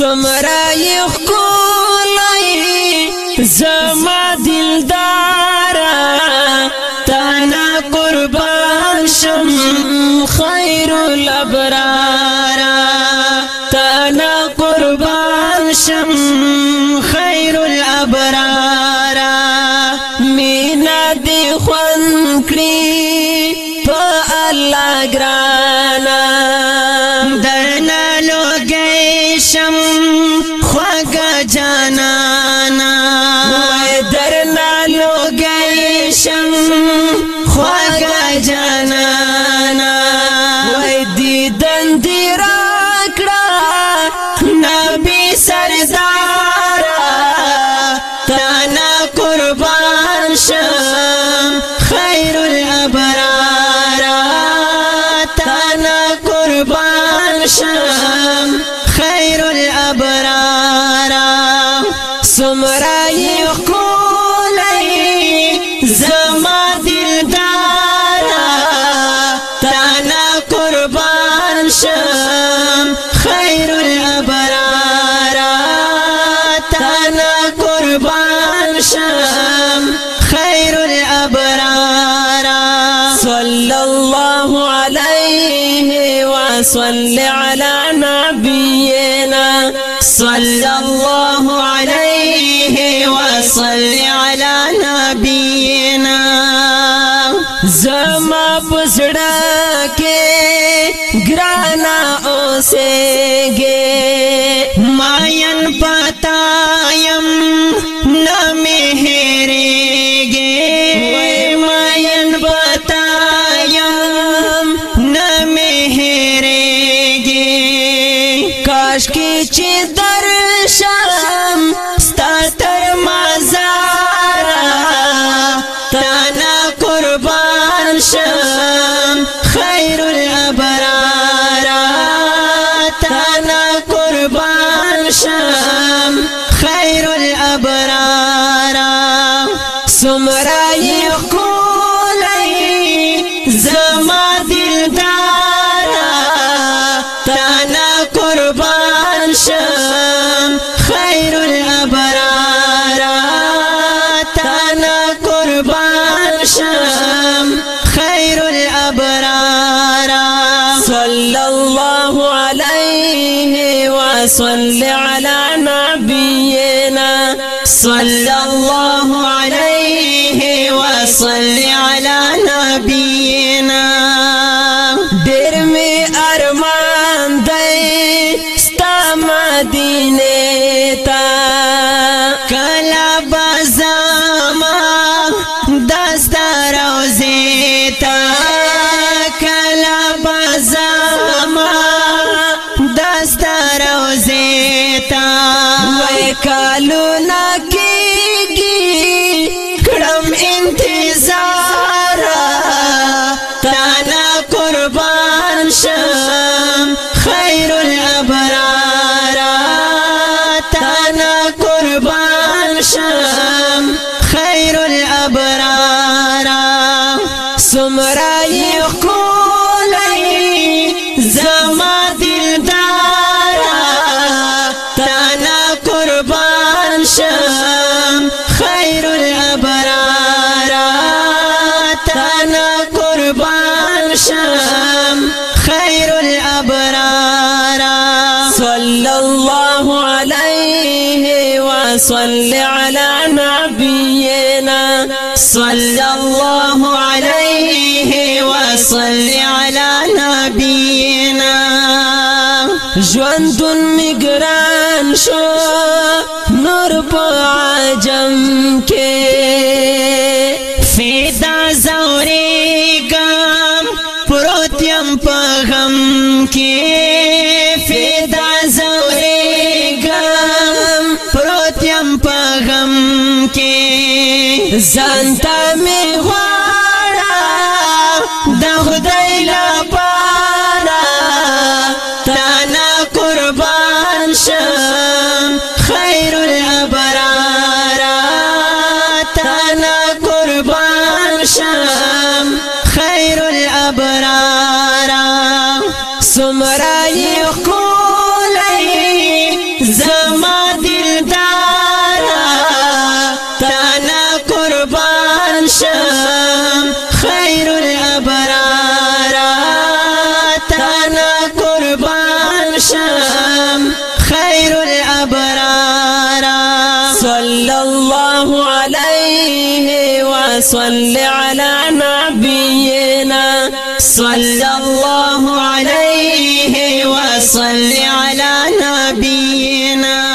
سمرا یخکولی زما دلدارا تانا قربان شم خیر الابرارا تانا قربان شم خیر الابرارا مینا دی خون کړی په الله ګرانا جانانا. وای درنا لوګي شم خواګه جانانا. وای دیدن دی راکړه نبی سردار تانا قربان شم خیر الابرار سمرا کولی زما دلدار تانا قربان شم خیر الابرار تانا قربان شم خیر الابرار صلى الله عليه الله صل على نبينا زما پسڑا کے گرانا اوسے گے ماین پتا یم نہ میرے گے ماین پتا یم نہ میرے گے کاش کی چیدہ قربان شم خیر الابرار تانا قربان شم خیر الابرار سمرا کولی زما دلدارا تانا قربان وصل على نبينا. صلى الله عليه وصل على نبينا. ډېر می أرمان دی ستا مدینه وصل على نبينا صلى الله عليه وصل على نبينا. ژوندون میګران شو نور په عجم کې فیدا زوري غم پروتیم په غم ځانته می غواړه د خدای لپاره تانا قربان شم خیر الابرار تانا قربان شم خیر الابرار سمرا کولی زما دلدارا صلى الله عليه وصل على نبينا. صلى الله عليه وصل على نبينا.